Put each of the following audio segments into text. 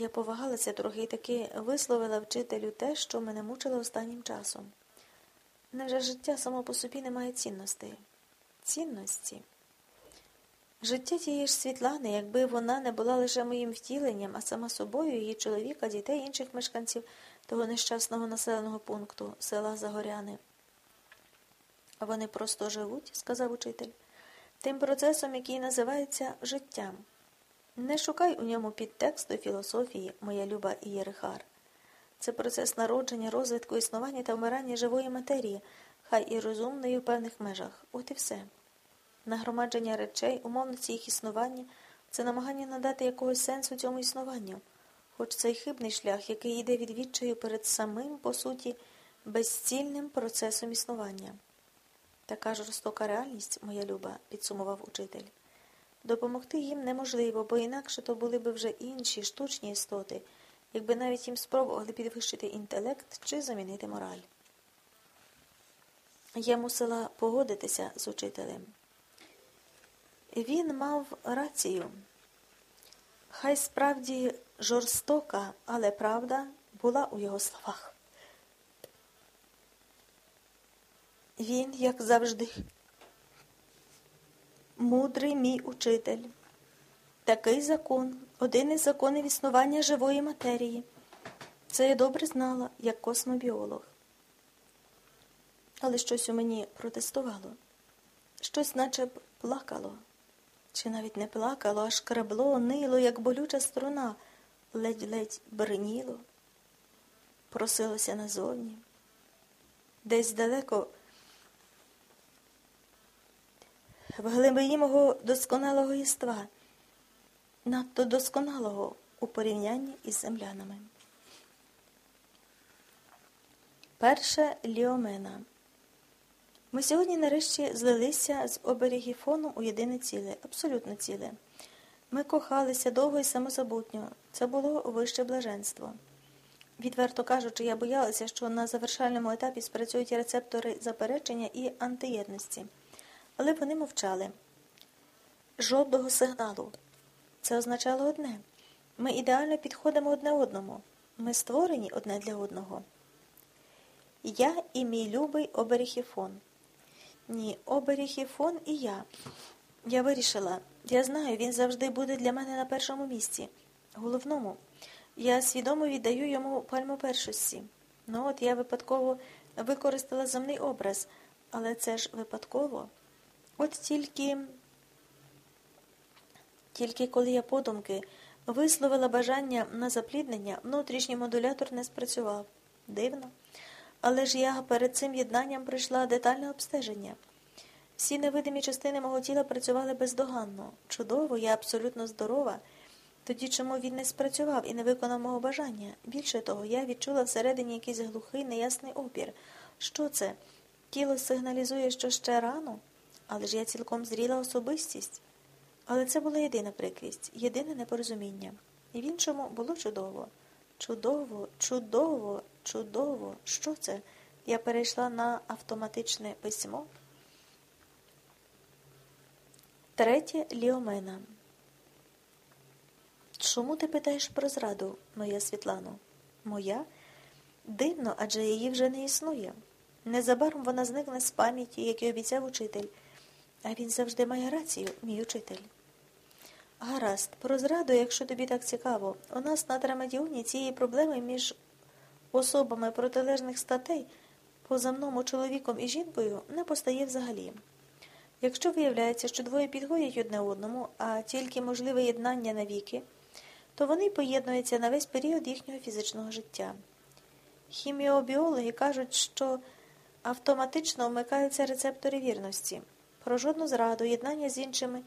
Я повагалася трохи і таки висловила вчителю те, що мене мучило останнім часом. Невже життя само по собі не має цінностей? Цінності? Життя тієї ж Світлани, якби вона не була лише моїм втіленням, а сама собою, її чоловіка, дітей інших мешканців того нещасного населеного пункту, села Загоряни. Вони просто живуть, сказав учитель, тим процесом, який називається життям. Не шукай у ньому підтексту філософії, моя люба Ієрихар. Це процес народження, розвитку, існування та вмирання живої матерії, хай і розумної в певних межах. От і все. Нагромадження речей, умовності їх існування це намагання надати якогось сенсу цьому існуванню, хоч цей хибний шлях, який йде від відчаю перед самим, по суті, безцільним процесом існування. Така жорстока реальність, моя люба, підсумував учитель. Допомогти їм неможливо, бо інакше то були б вже інші штучні істоти, якби навіть їм спробували підвищити інтелект чи замінити мораль. Я мусила погодитися з учителем. Він мав рацію. Хай справді жорстока, але правда була у його словах. Він, як завжди, мудрий мій учитель. Такий закон, один із законів існування живої матерії. Це я добре знала, як космобіолог. Але щось у мені протестувало, щось наче б плакало, чи навіть не плакало, а шкрабло, нило, як болюча струна, ледь-ледь бриніло, просилося назовні. Десь далеко в глибині мого досконалого єства, надто досконалого у порівнянні із землянами. Перше Ліомена. Ми сьогодні нарешті злилися з оберегіфоном у єдине ціле, абсолютно ціле. Ми кохалися довго і самозабутньо. Це було вище блаженство. Відверто кажучи, я боялася, що на завершальному етапі спрацюють рецептори заперечення і антиєдності але вони мовчали. Жодного сигналу. Це означало одне ми ідеально підходимо одне одному. Ми створені одне для одного. Я і мій любий оберіхіфон. Ні, оберіхіфон і я. Я вирішила, я знаю, він завжди буде для мене на першому місці. Головному. Я свідомо віддаю йому пальму першості. Ну от я випадково використала земний образ, але це ж випадково. От тільки, тільки коли я подумки висловила бажання на запліднення, внутрішній модулятор не спрацював. Дивно. Але ж я перед цим єднанням прийшла детальне обстеження. Всі невидимі частини мого тіла працювали бездоганно. Чудово, я абсолютно здорова. Тоді чому він не спрацював і не виконав мого бажання? Більше того, я відчула всередині якийсь глухий, неясний опір. Що це? Тіло сигналізує, що ще рано? Але ж я цілком зріла особистість. Але це була єдина прикрість, єдине непорозуміння. І в іншому було чудово. Чудово, чудово, чудово. Що це? Я перейшла на автоматичне письмо. Третє Ліомена. Чому ти питаєш про зраду, моя Світлано? Моя? Дивно, адже її вже не існує. Незабаром вона зникне з пам'яті, як і обіцяв учитель. А він завжди має рацію, мій учитель. Гаразд, про зраду, якщо тобі так цікаво, у нас на Трамадіоні цієї проблеми між особами протилежних статей, позамному чоловіком і жінкою, не постає взагалі. Якщо виявляється, що двоє підходять одне одному, а тільки можливе єднання навіки, то вони поєднуються на весь період їхнього фізичного життя. Хіміобіологи кажуть, що автоматично вмикаються рецептори вірності. Про жодну зраду, єднання з іншими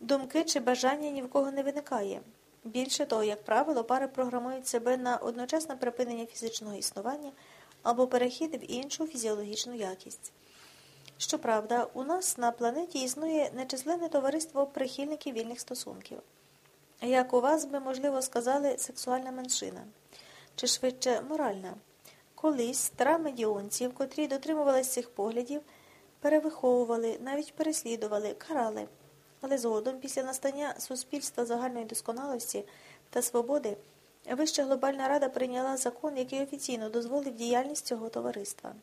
думки чи бажання ні в кого не виникає. Більше того, як правило, пари програмують себе на одночасне припинення фізичного існування або перехід в іншу фізіологічну якість. Щоправда, у нас на планеті існує нечисленне товариство прихильників вільних стосунків. Як у вас би, можливо, сказали, сексуальна меншина, чи швидше моральна. Колись стара медіонців, котрі дотримувалися цих поглядів, перевиховували, навіть переслідували, карали. Але згодом, після настання суспільства загальної досконалості та свободи, Вища глобальна рада прийняла закон, який офіційно дозволив діяльність цього товариства.